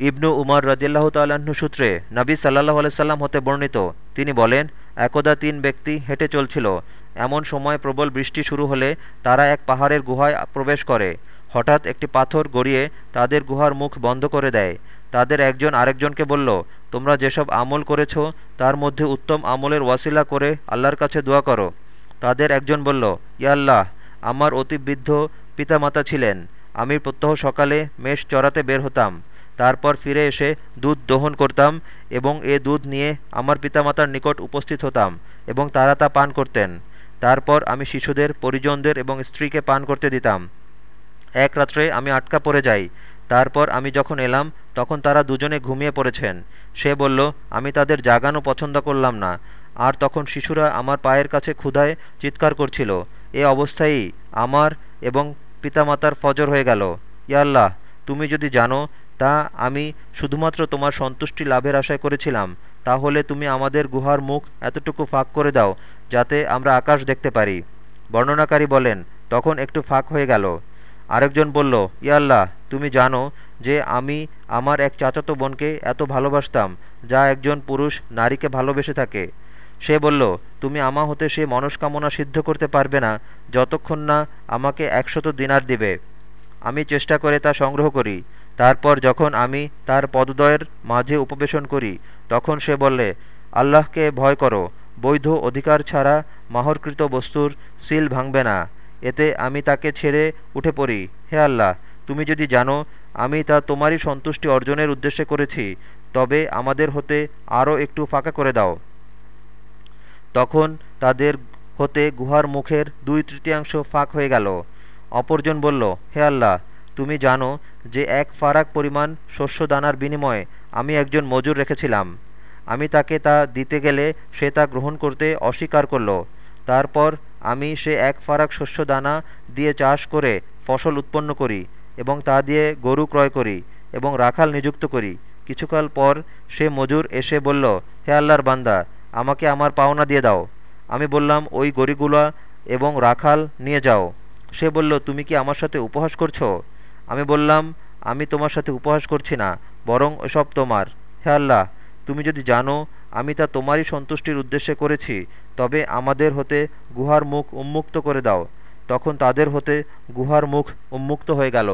ইবনু উমার রদিল্লাহ তাল্লাহ্ন সূত্রে নবী সাল্লাহ আলাইসাল্লাম হতে বর্ণিত, তিনি বলেন, একদা তিন ব্যক্তি হেঁটে চলছিল। এমন সময় প্রবল বৃষ্টি শুরু হলে তারা এক পাহাড়ের গুহায় প্রবেশ করে। হঠাৎ একটি পাথর গড়িয়ে তাদের গুহার মুখ বন্ধ করে দেয়। তাদের একজন আরেকজনকে বলল, তোমরা যেসব আমল করেছ, তার মধ্যে উত্তম আমলের ওয়াসিলা করে আল্লাহর কাছে দোয়া করো। তাদের একজন বলল ইয়াল্লাহ আমার অতিবৃদ্ধ পিতামাতা ছিলেন। আমি প্রত্যহ সকালে মেষ চড়াতে বের হতাম। তারপর ফিরে এসে দুধ দহন করতাম এবং এ দুধ নিয়ে আমার পিতামাতার নিকট উপস্থিত হতাম এবং তারা তা পান করতেন। তারপর আমি শিশুদের, পরিজনদের এবং স্ত্রীকে পান করতে দিতাম। এক রাত্রে আমি আটকা পড়ে যাই। তারপর আমি যখন এলাম, তখন তারা দুজনে ঘুমিয়ে পড়েছেন। সে বলল, আমি তাদের জাগানো পছন্দ করলাম না। আর তখন শিশুরা আমার পায়ের কাছে ক্ষুধায় চিৎকার করছিল। এ অবস্থায়ই আমার এবং পিতামাতার ফজর হয়ে গেল। ইয়াল্লাহ তুমি যদি জানো তা আমি শুধুমাত্র তোমার সন্তুষ্টি লাভের আশায় করেছিলাম। তাহলে তুমি আমাদের গুহার মুখ এতটুকু ফাঁক করে দাও, যাতে আমরা আকাশ দেখতে পারি। বর্ণনাকারী বলেন, তখন একটু ফাঁক হয়ে গেল। আরেকজন বলল ইয়াল্লাহ তুমি জানো যে আমি আমার এক চাচাতো বোনকে এত ভালোবাসতাম, যা একজন পুরুষ নারীকে ভালোবেসে থাকে। সে বলল, তুমি আমা হতে সে মনস্কামনা সিদ্ধ করতে পারবে না, যতক্ষণ না আমাকে একশত দিনার দিবে। আমি চেষ্টা করে তা সংগ্রহ করি। তারপর যখন আমি তার পদদয়ের মাঝে উপবেশন করি, তখন সে বললে, আল্লাহকে ভয় করো, বৈধ অধিকার ছাড়া মাহরকৃত বস্তুর সিল ভাঙবে না। এতে আমি তাকে ছেড়ে উঠে পড়ি। হে আল্লাহ, তুমি যদি জানো, আমি তা তোমারই সন্তুষ্টি অর্জনের উদ্দেশ্যে করেছি, তবে আমাদের হতে আরও একটু ফাঁকা করে দাও। তখন তাদের হতে গুহার মুখের দুই তৃতীয়াংশ ফাঁক হয়ে গেল। অপরজন বলল, হে আল্লাহ তুমি জানো যে এক ফারাক পরিমাণ শস্য দানার বিনিময়ে আমি একজন মজুর রেখেছিলাম। আমি তাকে তা দিতে গেলে সে তা গ্রহণ করতে অস্বীকার করল। তারপর আমি সে এক ফারাক শস্য দানা দিয়ে চাষ করে ফসল উৎপন্ন করি এবং তা দিয়ে গরু ক্রয় করি এবং রাখাল নিযুক্ত করি। কিছুকাল পর সে মজুর এসে বলল, হে আল্লাহর বান্দা, আমাকে আমার পাওনা দিয়ে দাও। আমি বললাম, ওই গরিগুলা এবং রাখাল নিয়ে যাও। সে বলল, তুমি কি আমার সাথে উপহাস করছ? আমি বললাম, আমি তোমার সাথে উপহাস করছি না, বরং এসব তোমার। হে আল্লাহ, তুমি যদি জানো, আমি তা তোমারই সন্তুষ্টির উদ্দেশ্যে করেছি, তবে আমাদের হতে গুহার মুখ উন্মুক্ত করে দাও। তখন তাদের হতে গুহার মুখ উন্মুক্ত হয়ে গেল।